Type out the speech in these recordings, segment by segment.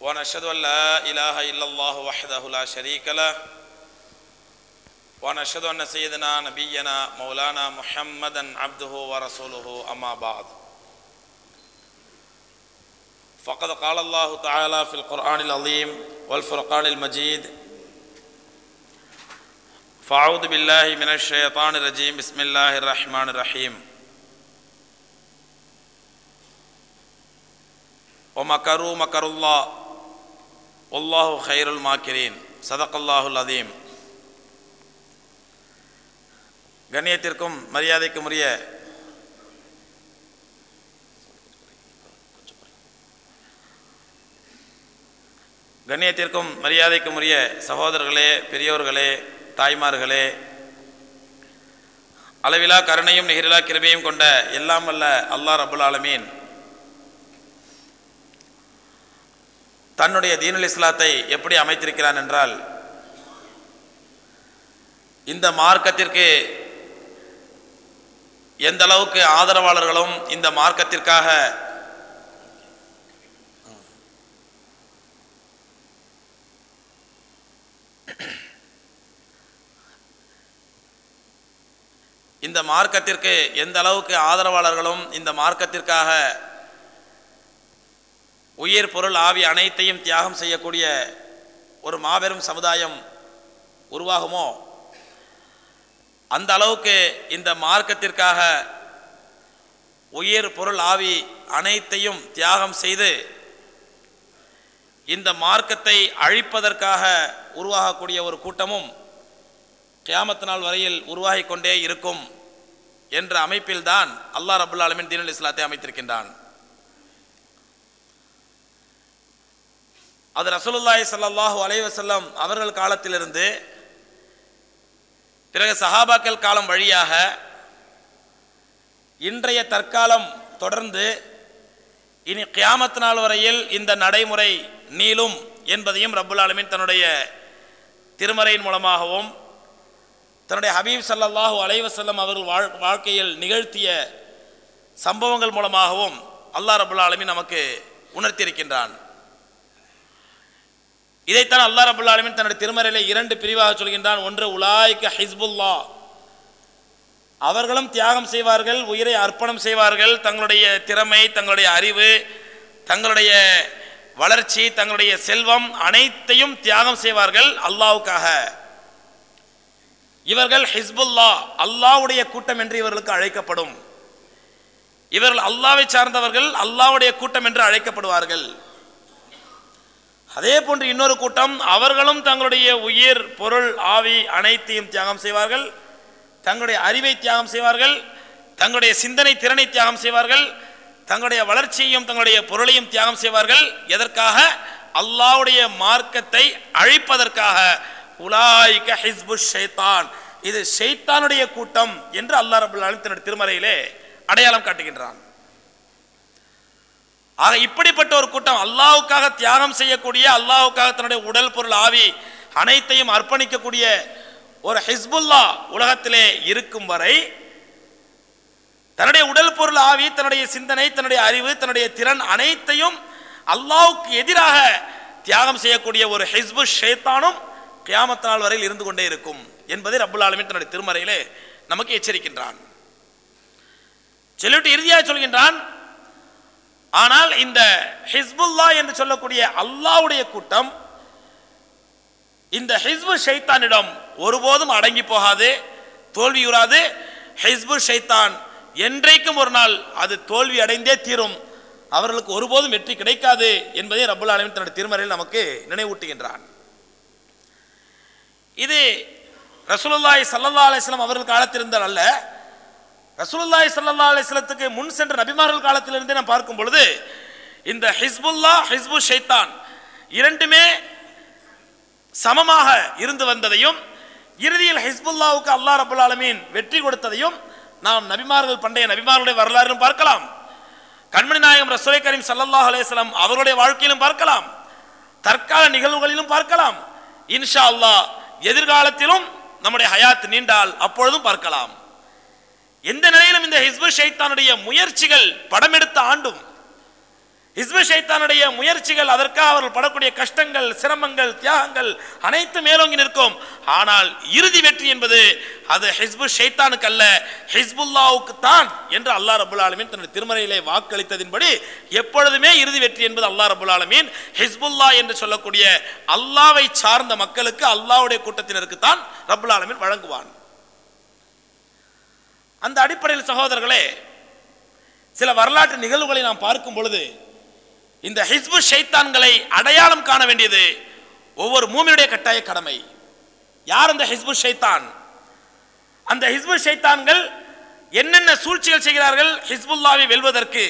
ونشهد أن لا إله إلا الله وحده لا شريك له. ونشهد أن سيدنا نبينا مولانا محمدا عبده ورسوله أما بعد. فقد قال الله تعالى في القرآن العظيم والفرقان المجيد فأعوذ بالله من الشيطان الرجيم بسم الله الرحمن الرحيم. ومكروا مكر الله ஒல்லாஹு ஹைருல் மாக்கிரீன் சதக்கல்லாஹுல் அதீம் கண்ணியத்திற்கும் மரியாதைக்கும் உரிய கண்ணியத்திற்கும் மரியாதைக்கும் உரிய சகோதரர்களே பெரியோர்களே தாய்மார்களே அளவிலா கருணையும் நிகரிலா கிருபையும் கொண்ட எல்லாம் அல்ல அல்லா ரபுல் ஆலமீன். தன்னுடைய தீனுல் இஸ்லாத்தை எப்படி அமைத்திருக்கிறான் என்றால் இந்த மார்க்கத்திற்கு எந்த அளவுக்கு ஆதரவாளர்களும் இந்த மார்க்கத்திற்காக இந்த மார்க்கத்திற்கு எந்த அளவுக்கு ஆதரவாளர்களும் இந்த மார்க்கத்திற்காக உயிர் பொருள் ஆவி அனைத்தையும் தியாகம் செய்யக்கூடிய ஒரு மாபெரும் சமுதாயம் உருவாகுமோ? அந்த அளவுக்கு இந்த மார்க்கத்திற்காக உயிர் பொருள் ஆவி அனைத்தையும் தியாகம் செய்து இந்த மார்க்கத்தை அழிப்பதற்காக உருவாகக்கூடிய ஒரு கூட்டமும் கியாமத்து நாள் வரையில் உருவாகி கொண்டே இருக்கும் என்ற அமைப்பில்தான் அல்லாஹ் ரபுல் அலமின் தீனுல் இஸ்லாத்தை அமைத்திருக்கின்றான். அது ரசூலுல்லாய் சல்லாஹூ அலைவசல்லம் அவர்கள் காலத்திலிருந்து பிறகு சஹாபாக்கள் காலம் வழியாக இன்றைய தற்காலம் தொடர்ந்து இனி கியாமத் நாள் வரையில் இந்த நடைமுறை நீளும் என்பதையும் ரப்புல் ஆலமின் தன்னுடைய திருமறையின் மூலமாகவும் தன்னுடைய ஹபீப் சல்லாஹூ அலைவசல்லம் அவர்கள் வாழ் வாழ்க்கையில் நிகழ்த்திய சம்பவங்கள் மூலமாகவும் அல்லாஹ் ரபுல் ஆலமின் நமக்கு உணர்த்தியிருக்கின்றான். இதைத்தான் அல்லாஹ் ரபுல்லா அலமின் தன்னுடைய திருமறையிலே இரண்டு பிரிவாக சொல்கின்றான். ஒன்று உலாய்க்க ஹிஸ்புல்லா அவர்களும் தியாகம் செய்வார்கள் உயிரை அர்ப்பணம் செய்வார்கள். தங்களுடைய திறமை தங்களுடைய அறிவு தங்களுடைய வளர்ச்சி தங்களுடைய செல்வம் அனைத்தையும் தியாகம் செய்வார்கள் அல்லாவுக்காக இவர்கள் ஹிஸ்புல்லா அல்லாவுடைய கூட்டம் என்று இவர்களுக்கு அழைக்கப்படும். இவர்கள் அல்லாவை சார்ந்தவர்கள் அல்லாவுடைய கூட்டம் என்று அழைக்கப்படுவார்கள். அதே போன்று இன்னொரு கூட்டம் அவர்களும் தங்களுடைய உயிர் பொருள் ஆவி அனைத்தையும் தியாகம் செய்வார்கள். தங்களுடைய அறிவை தியாகம் செய்வார்கள். தங்களுடைய சிந்தனை திறனை தியாகம் செய்வார்கள். தங்களுடைய வளர்ச்சியையும் தங்களுடைய பொருளையும் தியாகம் செய்வார்கள். எதற்காக? அல்லாவுடைய மார்க்கத்தை அழிப்பதற்காக. உலாய்க ஹிஸ்பு ஷைத்தான். இது ஷைத்தானுடைய கூட்டம் என்று அல்லாஹ் ரபுல்லாலும் தன்னுடைய திருமறையிலே அடையாளம் காட்டுகின்றான். ஆக இப்படிப்பட்ட ஒரு கூட்டம் அல்லாவுக்காக தியாகம் செய்யக்கூடிய அல்லாவுக்காக தன்னுடைய உடல் பொருள் ஆவி அனைத்தையும் அர்ப்பணிக்கக்கூடிய ஒரு ஹிஸ்புல்லா உலகத்திலே இருக்கும் வரை தன்னுடைய உடல் பொருள் ஆவி தன்னுடைய சிந்தனை தன்னுடைய அறிவு தன்னுடைய திறன் அனைத்தையும் அல்லாவுக்கு எதிராக தியாகம் செய்யக்கூடிய ஒரு ஹிஸ்பு ஷேத்தானும் கியாமத்த நாள் வரையில் இருந்து கொண்டே இருக்கும் என்பதை ரபுல் ஆலமின் தன்னுடைய திருமறையிலே நமக்கு எச்சரிக்கின்றான். சொல்லிவிட்டு இறுதியாக சொல்கின்றான் ஆனால் இந்த ஹிஸ்புல்லா என்று சொல்லக்கூடிய அல்லாவுடைய கூட்டம் இந்த ஹிஸ்பு ஷைத்தானிடம் ஒருபோதும் அடங்கி போகாது தோல்வியுறாது ஹிஸ்பு ஷைத்தான் என்றைக்கும் ஒரு நாள் அது தோல்வி அடைந்தே தீரும். அவர்களுக்கு ஒருபோதும் வெற்றி கிடைக்காது என்பதை ரபுல் ஆலமின் தன்னுடைய திருமறையில் நமக்கு நினைவூட்டுகின்றான். இது ரசூலுல்லாய் ஸல்லல்லாஹு அலிஸ்லாம் அவர்கள் காலத்திருந்தால் அல்ல ரசூலுல்லாஹி ஸல்லல்லாஹு அலைஹி வஸல்லத்துக்கு முன் சென்ற நபிமார்கள் காலத்திலிருந்தே நான் பார்க்கும் பொழுது இந்த ஹிஸ்புல்லா ஹிஸ்பு ஷைத்தான் இரண்டுமே சமமாக இருந்து வந்ததையும் இறுதியில் ஹிஸ்புல்லாவுக்கு அல்லாஹ் ரபுல் ஆலமீன் வெற்றி கொடுத்ததையும் நாம் நபிமார்கள் பண்டைய நபிமார்களுடைய வரலாறும் பார்க்கலாம். கண்மணி நாயகம் ரசூலை கரீம் சல்லாஹ் அலேஸ்லாம் அவருடைய வாழ்க்கையிலும் பார்க்கலாம். தற்கால நிகழ்வுகளிலும் பார்க்கலாம். இன்ஷா அல்லாஹ் எதிர்காலத்திலும் நம்முடைய ஹயாத் நீண்டால் அப்பொழுதும் பார்க்கலாம். எந்த நிலையிலும் இந்த ஹிஸ்பு ஷைத்தானுடைய முயற்சிகள் படம் எடுத்த ஆண்டும் ஹிஸ்பு ஷைத்தானுடைய முயற்சிகள் அதற்காக அவர்கள் படக்கூடிய கஷ்டங்கள் சிரமங்கள் தியாகங்கள் அனைத்து மேலோங்கி நிற்கும். ஆனால் இறுதி வெற்றி என்பது அது ஹிஸ்பு ஷைத்தானுக்கு அல்ல ஹிஸ்புல்லாவுக்கு தான் என்று அல்லா ரபுல் ஆலமீன் தன்னுடைய திருமறையிலே வாக்களித்ததின்படி எப்பொழுதுமே இறுதி வெற்றி என்பது அல்லாஹ் ரபுல் ஆலமீன் ஹிஸ்புல்லா என்று சொல்லக்கூடிய அல்லாவை சார்ந்த மக்களுக்கு அல்லாவுடைய கூட்டத்தினருக்கு தான் ரபுல் ஆலமீன் வழங்குவான். அந்த அடிப்படையில் சகோதரர்களே சில வரலாற்று நிகழ்வுகளை நாம் பார்க்கும் பொழுது இந்த ஹிஸ்பு ஷைத்தான்களை அடையாளம் காண வேண்டியது ஒவ்வொரு மூமியுடைய கட்டாய கடமை. யார் அந்த ஹிஸ்பு ஷைத்தான்? அந்த ஹிஸ்பு ஷைத்தான்கள் என்னென்ன சூழ்ச்சிகள் செய்கிறார்கள்? ஹிஸ்புல்லாவை வெல்வதற்கு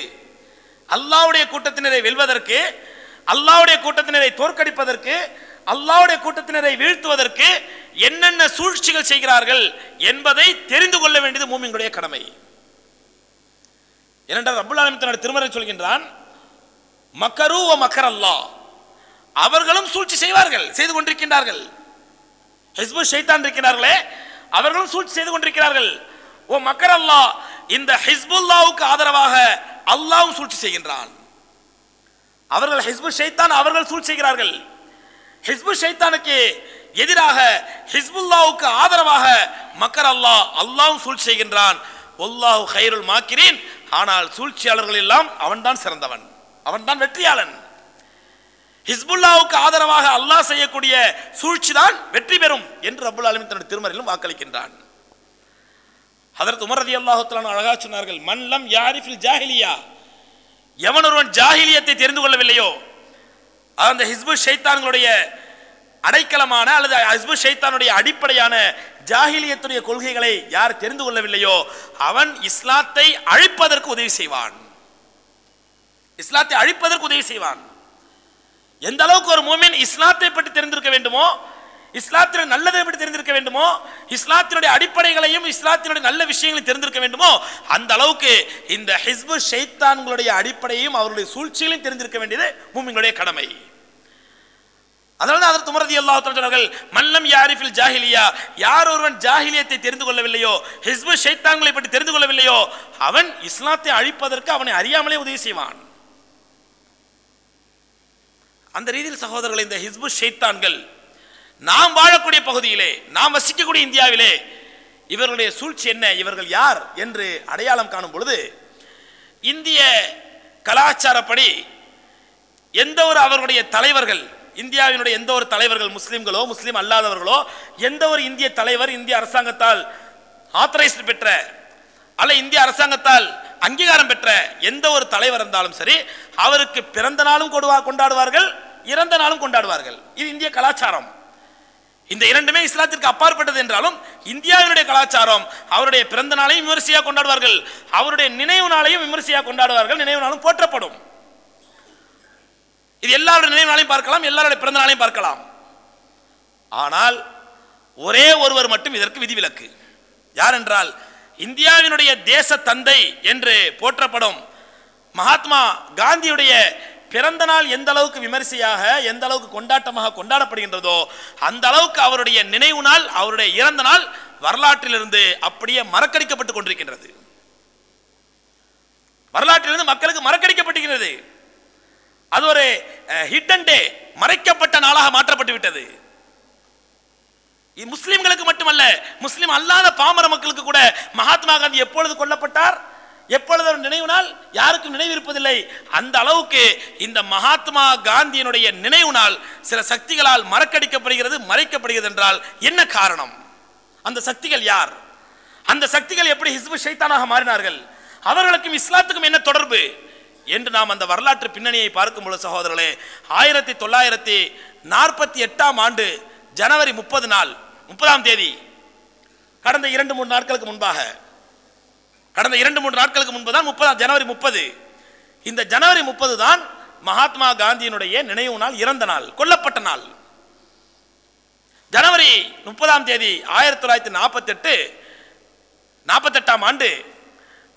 அல்லாஹ்வுடைய கூட்டத்தினரை வெல்வதற்கு அல்லாஹ்வுடைய கூட்டத்தினரை தோற்கடிப்பதற்கு அல்லாவுடைய கூட்டத்தினரை வீழ்த்துவதற்கு என்னென்ன சூழ்ச்சிகள் செய்கிறார்கள் என்பதை தெரிந்து கொள்ள வேண்டியது மூமிங்களுடைய கடமை. ஏனென்றால் ரப்புல் ஆலமீன் தன்னுடைய திருமறை சொல்கின்றான் மக்கரு ஓ மக்கர் அல்லா அவர்களும் சூழ்ச்சி செய்வார்கள் செய்து கொண்டிருக்கின்றார்கள். ஹிஸ்பு ஷைத்தான் இருக்கிறார்களே அவர்களும் சூழ்ச்சி செய்து கொண்டிருக்கிறார்கள். ஓ மக்கர் அல்லா இந்த ஹிஸ்புல்லாவுக்கு ஆதரவாக அல்லாஹ்வும் சூழ்ச்சி செய்கின்றான். அவர்கள் ஹிஸ்பு ஷைத்தான் அவர்கள் சூழ்ச்சி செய்கிறார்கள். ஹிஸ்பு ஷைத்தானுக்கு எதிராக ஹிஸ்புல்லாவுக்கு ஆதரவாக மக்கர் அல்லாஹ் அல்லாஹ்வும் சூழ்ச்சி செய்கின்றான். ஒல்லாஹு ஹைருல் மாக்கிரீன். ஆனால் சூழ்ச்சியாளர்கள் எல்லாம் அவன்தான் சிறந்தவன். அவன்தான் வெற்றியாளன். ஹிஸ்புல்லாவுக்கு ஆதரவாக அல்லாஹ் செய்யக்கூடிய சூழ்ச்சி தான் வெற்றி பெறும் என்று அபுல் ஆலமீன் தன்னுடைய திருமறையிலும் வாக்களிக்கின்றான். அதற்கு உமர் ரதி அல்லாஹுத்தலான் அழகா சொன்னார்கள் மன்லம் யாரிஃபில் ஜாஹிலியா? எவன் ஒருவன் ஜாஹிலியத்தை தெரிந்து கொள்ளவில்லையோ அந்த ஹிஸ்பு ஷைத்தான்களுடைய அடைக்கலமான அல்லது ஹிஸ்பு ஷைத்தானுடைய அடிப்படையான ஜாஹிலியத்துடைய கொள்கைகளை யார் தெரிந்து கொள்ளவில்லையோ அவன் இஸ்லாத்தை அழிப்பதற்கு உதவி செய்வான். இஸ்லாத்தை அழிப்பதற்கு உதவி செய்வான். எந்த அளவுக்கு ஒரு மூமின் இஸ்லாத்தை பற்றி தெரிந்திருக்க வேண்டுமோ இஸ்லாத்தினுடைய நல்லதை எப்படி தெரிந்திருக்க வேண்டுமோ இஸ்லாத்தினுடைய அடிப்படைகளையும் இஸ்லாத்தினுடைய நல்ல விஷயங்களையும் தெரிந்திருக்க வேண்டுமோ அந்த அளவுக்கு இந்த ஹிஸ்பு ஷைத்தான்களுடைய அடிப்படையும் அவருடைய சூழ்ச்சிகளையும் தெரிந்திருக்க வேண்டியது மூமிங்களுடைய கடமை. அதனால தான் அதற்கு துமரதி அல்லாஹ் சொன்னார்கள் மல்லம் யாரிஃபில் ஜாஹிலியா? யார் ஒருவன் ஜாஹிலியத்தை தெரிந்து கொள்ளவில்லையோ ஹிஸ்பு ஷைத்தான்களை பற்றி தெரிந்து கொள்ளவில்லையோ அவன் இஸ்லாத்தை அழிப்பதற்கு அவனை அறியாமலே உதவி செய்வான். அந்த ரீதியில் சகோதரர்கள் இந்த ஹிஸ்பு ஷைத்தான்கள் நாம் வாழக்கூடிய பகுதியிலே நாம் வசிக்கக்கூடிய இந்தியாவிலே இவர்களுடைய சூழ்ச்சி என்ன இவர்கள் யார் என்று அடையாளம் காணும் பொழுது இந்திய கலாச்சாரப்படி எந்த ஒரு அவர்களுடைய தலைவர்கள் இந்தியாவினுடைய எந்த ஒரு தலைவர்கள் முஸ்லீம்களோ முஸ்லீம் அல்லாதவர்களோ எந்த ஒரு இந்திய தலைவர் இந்திய அரசாங்கத்தால் ஆத்தரைஸ்ட் பெற்ற அல்ல இந்திய அரசாங்கத்தால் அங்கீகாரம் பெற்ற எந்த ஒரு தலைவர் இருந்தாலும் சரி அவருக்கு பிறந்த நாளும் கொடுவா கொண்டாடுவார்கள் இறந்த நாளும் கொண்டாடுவார்கள். இது இந்திய கலாச்சாரம். இந்த இரண்டுமே இஸ்லாத்திற்கு அப்பாற்பட்டது என்றாலும் இந்தியாவினுடைய கலாச்சாரம் அவருடைய பிறந்த நாளையும் விமர்சையாக கொண்டாடுவார்கள் அவருடைய நினைவு நாளையும் விமர்சையாக கொண்டாடுவார்கள் நினைவு நாளும் போற்றப்படும். இது எல்லாருடைய நினைவு நாளையும் பார்க்கலாம் எல்லாருடைய பிறந்த நாளையும் பார்க்கலாம். ஆனால் ஒரே ஒருவர் மட்டும் இதற்கு விதிவிலக்கு. யார் என்றால் இந்தியாவினுடைய தேச தந்தை என்று போற்றப்படும் மகாத்மா காந்தியுடைய பிறந்த நாள் எந்த அளவுக்கு விமரிசையாக எந்த அளவுக்கு கொண்டாட்டமாக கொண்டாடப்படுகின்றதோ அந்த அளவுக்கு அவருடைய நினைவு நாள் அவருடைய இறந்த நாள் வரலாற்றிலிருந்து அப்படியே மறக்கடிக்கப்பட்டுக் கொண்டிருக்கின்றது. வரலாற்றிலிருந்து மக்களுக்கு மறக்கடிக்கப்பட்டிருக்கிறது அது ஒரு ஹிட்டன் டே மறைக்கப்பட்ட நாளாக மாற்றப்பட்டு விட்டது. முஸ்லிம்களுக்கு மட்டுமல்ல முஸ்லிம் அல்லாத பாமர மக்களுக்கு கூட மகாத்மா காந்தி எப்பொழுது கொல்லப்பட்டார்? எப்பொழுது அவர் நினைவு நாள் யாருக்கும் நினைவு இருப்பதில்லை அந்த அளவுக்கு இந்த மகாத்மா காந்தியினுடைய நினைவு நாள் சில சக்திகளால் மறக்கடிக்கப்படுகிறது மறைக்கப்படுகிறது என்றால் என்ன காரணம்? அந்த சக்திகள் யார்? அந்த சக்திகள் எப்படி ஹிஸ்பு ஷைத்தானாக மாறினார்கள்? அவர்களுக்கும் இஸ்லாத்துக்கும் என்ன தொடர்பு? என்று நாம் அந்த வரலாற்று பின்னணியை பார்க்கும்போது சகோதரர்களே ஆயிரத்தி தொள்ளாயிரத்தி நாற்பத்தி எட்டாம் ஆண்டு ஜனவரி முப்பது நாள் முப்பதாம் தேதி கடந்த இரண்டு மூன்று நாட்களுக்கு முன்பாக கடந்த இரண்டு மூன்று நாட்களுக்கு முன்பு தான் முப்பதாம் ஜனவரி முப்பது. இந்த ஜனவரி முப்பது தான் மகாத்மா காந்தியினுடைய நினைவு நாள் இறந்த நாள் கொல்லப்பட்ட நாள். ஜனவரி முப்பதாம் தேதி ஆயிரத்தி தொள்ளாயிரத்தி நாற்பத்தெட்டு நாற்பத்தெட்டாம் ஆண்டு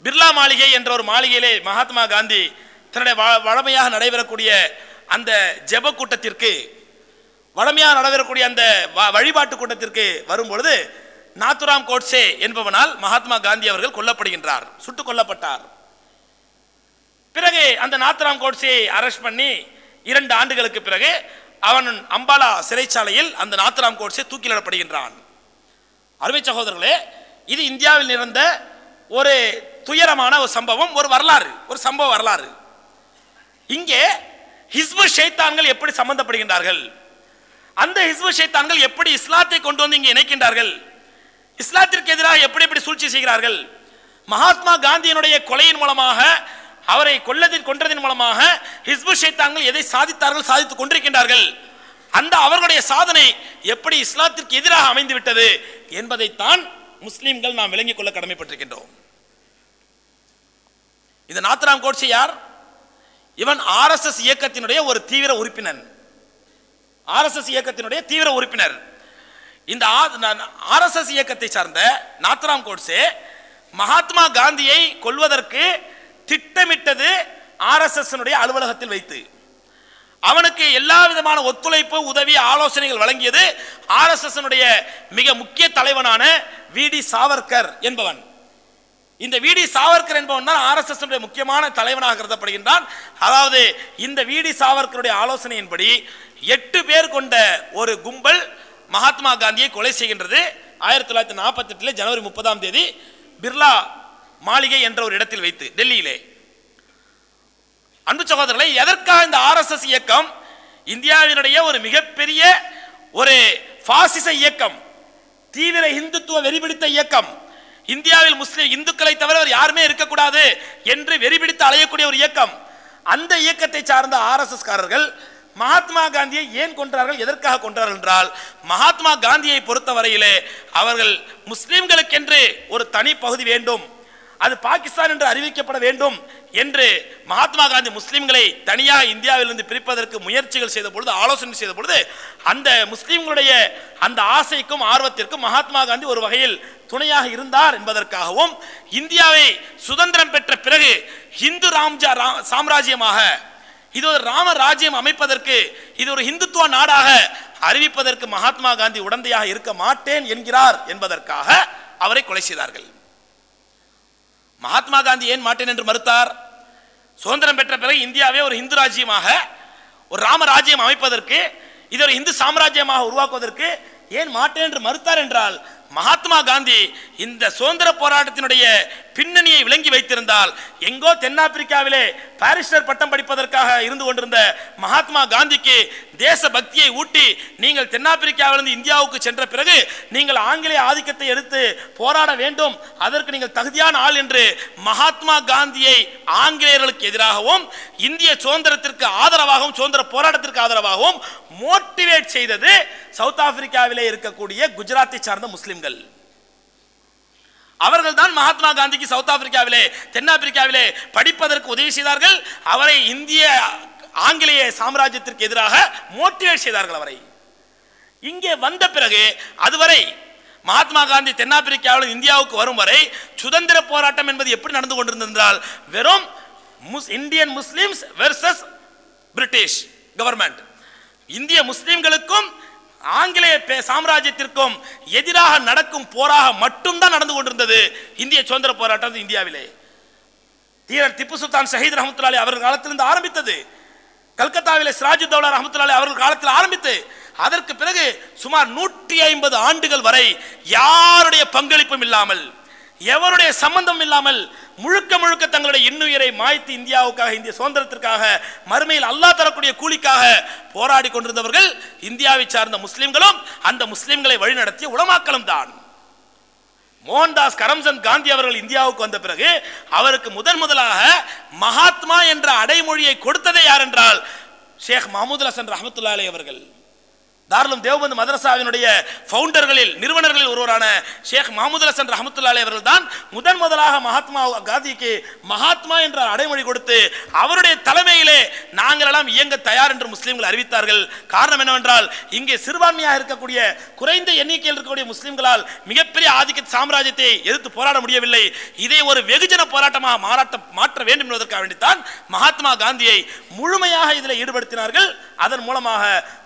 பிர்லா மாளிகை என்ற ஒரு மாளிகையிலே மகாத்மா காந்தி தன்னுடைய வ- வழமையாக நடைபெறக்கூடிய அந்த ஜெப கூட்டத்திற்கு வழமையாக நடைபெறக்கூடிய அந்த வ- வழிபாட்டு கூட்டத்திற்கு வரும்பொழுது நாத்துராம் கோட்ஸே என்பவனால் மகாத்மா காந்தி அவர்கள் கொல்லப்படுகின்றார் சுட்டுக் கொல்லப்பட்டார். பிறகு அந்த நாத்துராம் கோட்ஸையை அரெஸ்ட் பண்ணி இரண்டு ஆண்டுகளுக்கு பிறகு அவன் அம்பாலா சிறைச்சாலையில் அந்த நாத்துராம் கோட்ஸே தூக்கிலிடப்படுகின்றான். அருமை சகோதரர்களே இது இந்தியாவில் நிறந்த ஒரு துயரமான ஒரு சம்பவம் ஒரு வரலாறு ஒரு சம்பவ வரலாறு. இங்கே ஹிஸ்பு ஷைத்தான்கள் எப்படி சம்பந்தப்படுகின்றார்கள்? அந்த ஹிஸ்பு ஷைத்தான்கள் எப்படி இஸ்லாத்தை கொண்டு வந்து இங்கே இணைக்கின்றார்கள்? இஸ்லாத்திற்கு எதிராக எப்படி எப்படி சூழ்ச்சி செய்கிறார்கள்? மகாத்மா காந்தியினுடைய கொலையின் மூலமாக அவரை கொல்லதின் கொன்றதின் மூலமாக ஹிஸ்பு ஷைத்தான்கள் எதை சாதித்தார்கள் சாதித்துக் கொண்டிருக்கின்றார்கள்? அந்த அவர்களுடைய சாதனை எப்படி இஸ்லாத்திற்கு எதிராக அமைந்து விட்டது என்பதைத்தான் முஸ்லிம்கள் நாம் விளங்கிக் கொள்ள கடமைப்பட்டிருக்கின்றோம். இந்த நாத்ராம் கோட்சே யார்? இவன் ஆர்எஸ்எஸ் இயக்கத்தினுடைய ஒரு தீவிர உறுப்பினர். ஆர்எஸ்எஸ் இயக்கத்தினுடைய தீவிர உறுப்பினர். இந்த ஆர்எஸ்எஸ் இயக்கத்தை சார்ந்த நாத்ராம் கோட்ஸே மகாத்மா காந்தியை கொல்வதற்கு திட்டமிட்டது ஆர்எஸ்எஸ் அலுவலகத்தில் வைத்து. அவனுக்கு எல்லா விதமான ஒத்துழைப்பு உதவி ஆலோசனைகள் வழங்கியது ஆர்எஸ்எஸ் மிக முக்கிய தலைவனான வி டி சாவர்கர் என்பவன். இந்த வி டி சாவர்கர் என்பவன் தான் ஆர்எஸ்எஸ் முக்கியமான தலைவனாக கருதப்படுகின்றான். அதாவது இந்த வி டி சாவர்கருடைய ஆலோசனையின்படி எட்டு பேர் கொண்ட ஒரு கும்பல் மகாத்மா காந்தியை கொலை செய்கின்றது ஆயிரத்தி தொள்ளாயிரத்தி நாற்பத்தி எட்டுல ஜனவரி முப்பதாம் தேதி பிர்லா மாளிகை என்ற ஒரு இடத்தில் வைத்து டெல்லியிலே. அன்பு சகோதரர்களை எதற்காக இந்த ஆர்எஸ்எஸ் இயக்கம் இந்தியாவினுடைய ஒரு மிகப்பெரிய ஒரு பாசிச இயக்கம் தீவிர இந்துத்துவ வெறிபிடித்த இயக்கம் இந்தியாவில் முஸ்லிம் இந்துக்களை தவிர அவர் யாருமே இருக்கக்கூடாது என்று வெறிபிடித்து அலையக்கூடிய ஒரு இயக்கம் அந்த இயக்கத்தை சார்ந்த ஆர்எஸ்எஸ்காரர்கள் மகாத்மா காந்தியை ஏன் கொன்றார்கள் எதற்காக கொன்றார்கள் என்றால் மகாத்மா காந்தியை பொறுத்தவரையிலே அவர்கள் முஸ்லிம்களுக்கென்று ஒரு தனி பகுதி வேண்டும் அது பாகிஸ்தான் என்று அறிவிக்கப்பட வேண்டும் என்று மகாத்மா காந்தி முஸ்லிம்களை தனியாக இந்தியாவிலிருந்து பிரிப்பதற்கு முயற்சிகள் செய்த பொழுது ஆலோசனை செய்த பொழுது அந்த முஸ்லிம்களுடைய அந்த ஆசைக்கும் ஆர்வத்திற்கும் மகாத்மா காந்தி ஒரு வகையில் துணையாக இருந்தார் என்பதற்காகவும் இந்தியாவை சுதந்திரம் பெற்ற பிறகு இந்து ராம்ஜா சாம்ராஜ்யமாக இது ஒரு ராம ராஜ்யம் அமைப்பதற்கு இது ஒரு இந்துத்துவ நாடாக அறிவிப்பதற்கு மகாத்மா காந்தி உடந்தையாக இருக்க மாட்டேன் என்கிறார் என்பதற்காக அவரை கொலை செய்தார்கள். மகாத்மா காந்தி ஏன் மாட்டேன் என்று மறுத்தார்? சுதந்திரம் பெற்ற பிறகு இந்தியாவே ஒரு இந்து ராஜ்யமாக ஒரு ராம ராஜ்யம் அமைப்பதற்கு இது ஒரு இந்து சாம்ராஜ்யமாக உருவாக்குவதற்கு ஏன் மாட்டேன் என்று மறுத்தார் என்றால் மகாத்மா காந்தி இந்த சுதந்திர போராட்டத்தினுடைய பின்னணியை விளங்கி வைத்திருந்தால் எங்கோ தென்னாப்பிரிக்காவிலே பாரிஸ்டர் பட்டம் படிப்பதற்காக இருந்து கொண்டிருந்த மகாத்மா காந்திக்கு தேச பக்தியை ஊட்டி நீங்கள் தென்னாப்பிரிக்காவிலிருந்து இந்தியாவுக்கு சென்ற பிறகு நீங்கள் ஆங்கிலேய ஆதிக்கத்தை எடுத்து போராட வேண்டும் அதற்கு நீங்கள் தகுதியான ஆள் என்று மகாத்மா காந்தியை ஆங்கிலேயர்களுக்கு எதிராகவும் இந்திய சுதந்திரத்திற்கு ஆதரவாகவும் சுதந்திர போராட்டத்திற்கு ஆதரவாகவும் மோட்டிவேட் செய்தது சவுத் ஆப்பிரிக்காவிலே இருக்கக்கூடிய குஜராத்தை சார்ந்த முஸ்லிம்கள் அவர்கள் தான் மகாத்மா காந்திக்கு சவுத் ஆப்பிரிக்காவிலே தென்னாப்பிரிக்காவிலே படிப்பதற்கு உதவி செய்தார்கள். அவரை இந்திய ஆங்கிலேய சாம்ராஜ்யத்திற்கு எதிராக மோட்டிவேட் செய்தார்கள் அவரை. இங்கே வந்த பிறகு அதுவரை மகாத்மா காந்தி தென்னாப்பிரிக்காவில் இந்தியாவுக்கு வரும் வரை சுதந்திர போராட்டம் என்பது எப்படி நடந்து கொண்டிருந்தது வெறும் முஸ் Indian Muslims versus British government இந்திய முஸ்லிம்களுக்கும் ஆங்கிலேய பே- சாம்ராஜ்யத்திற்கும் எதிராக நடக்கும் போராக மட்டும்தான் நடந்து கொண்டிருந்தது இந்திய சுதந்திர போராட்டம் இந்தியாவிலே. தீரர் திப்பு சுல்தான் ஷஹீத் ரஹமத்துல்லாலி அவர்கள் காலத்திலிருந்து ஆரம்பித்தது. கல்கத்தாவிலே சிராஜுத்தௌலா ரஹமத்துல்லாலி அவர்கள் காலத்தில் ஆரம்பித்து அதற்கு பிறகு சுமார் நூற்றி ஐம்பது ஆண்டுகள் வரை யாருடைய பங்களிப்பும் இல்லாமல் எவருடைய சம்பந்தம் இல்லாமல் முழுக்க முழுக்க தங்களுடைய இன்னுயிரை மாய்த்து இந்தியாவுக்காக இந்திய சுதந்திரத்திற்காக மறுமையில் அல்லாஹ் தரக்கூடிய கூலிக்காக போராடி கொண்டிருந்தவர்கள் இந்தியாவை சார்ந்த முஸ்லிம்களும் அந்த முஸ்லிம்களை வழிநடத்திய உளமாக்கலும் தான். மோகன்தாஸ் கரம்சந்த் காந்தி அவர்கள் இந்தியாவுக்கு வந்த பிறகு அவருக்கு முதன் முதலாக மகாத்மா என்ற அடைமொழியை கொடுத்ததே யார் என்றால் ஷேக் மஹமூது ஹசன் ரஹமத்துல்லாலே அவர்கள். தாராளம் தேவபந்து மதரசாவினுடைய ஃபவுண்டர்களில் நிறுவனர்களில் ஒருவரான ஷேக் மஹமூது ஹசன் ரஹமத்துல்லாலே அவர்கள் தான் முதன் முதலாக மகாத்மா காந்திக்கு மகாத்மா என்ற அடைமொழி கொடுத்து அவருடைய தலைமையிலே நாங்கள் எல்லாம் இயங்க தயார் என்று முஸ்லீம்கள் அறிவித்தார்கள். காரணம் என்னவென்றால் இங்கே சிறுபான்மையாக இருக்கக்கூடிய குறைந்த எண்ணிக்கையில் இருக்கக்கூடிய முஸ்லீம்களால் மிகப்பெரிய ஆதிக்க சாம்ராஜ்யத்தை எதிர்த்து போராட முடியவில்லை. இதை ஒரு வெகுஜன போராட்டமாக மாறாட்ட மாற்ற வேண்டும் என்பதற்காக வேண்டித்தான் மகாத்மா காந்தியை முழுமையாக இதில் ஈடுபடுத்தினார்கள். அதன் மூலமாக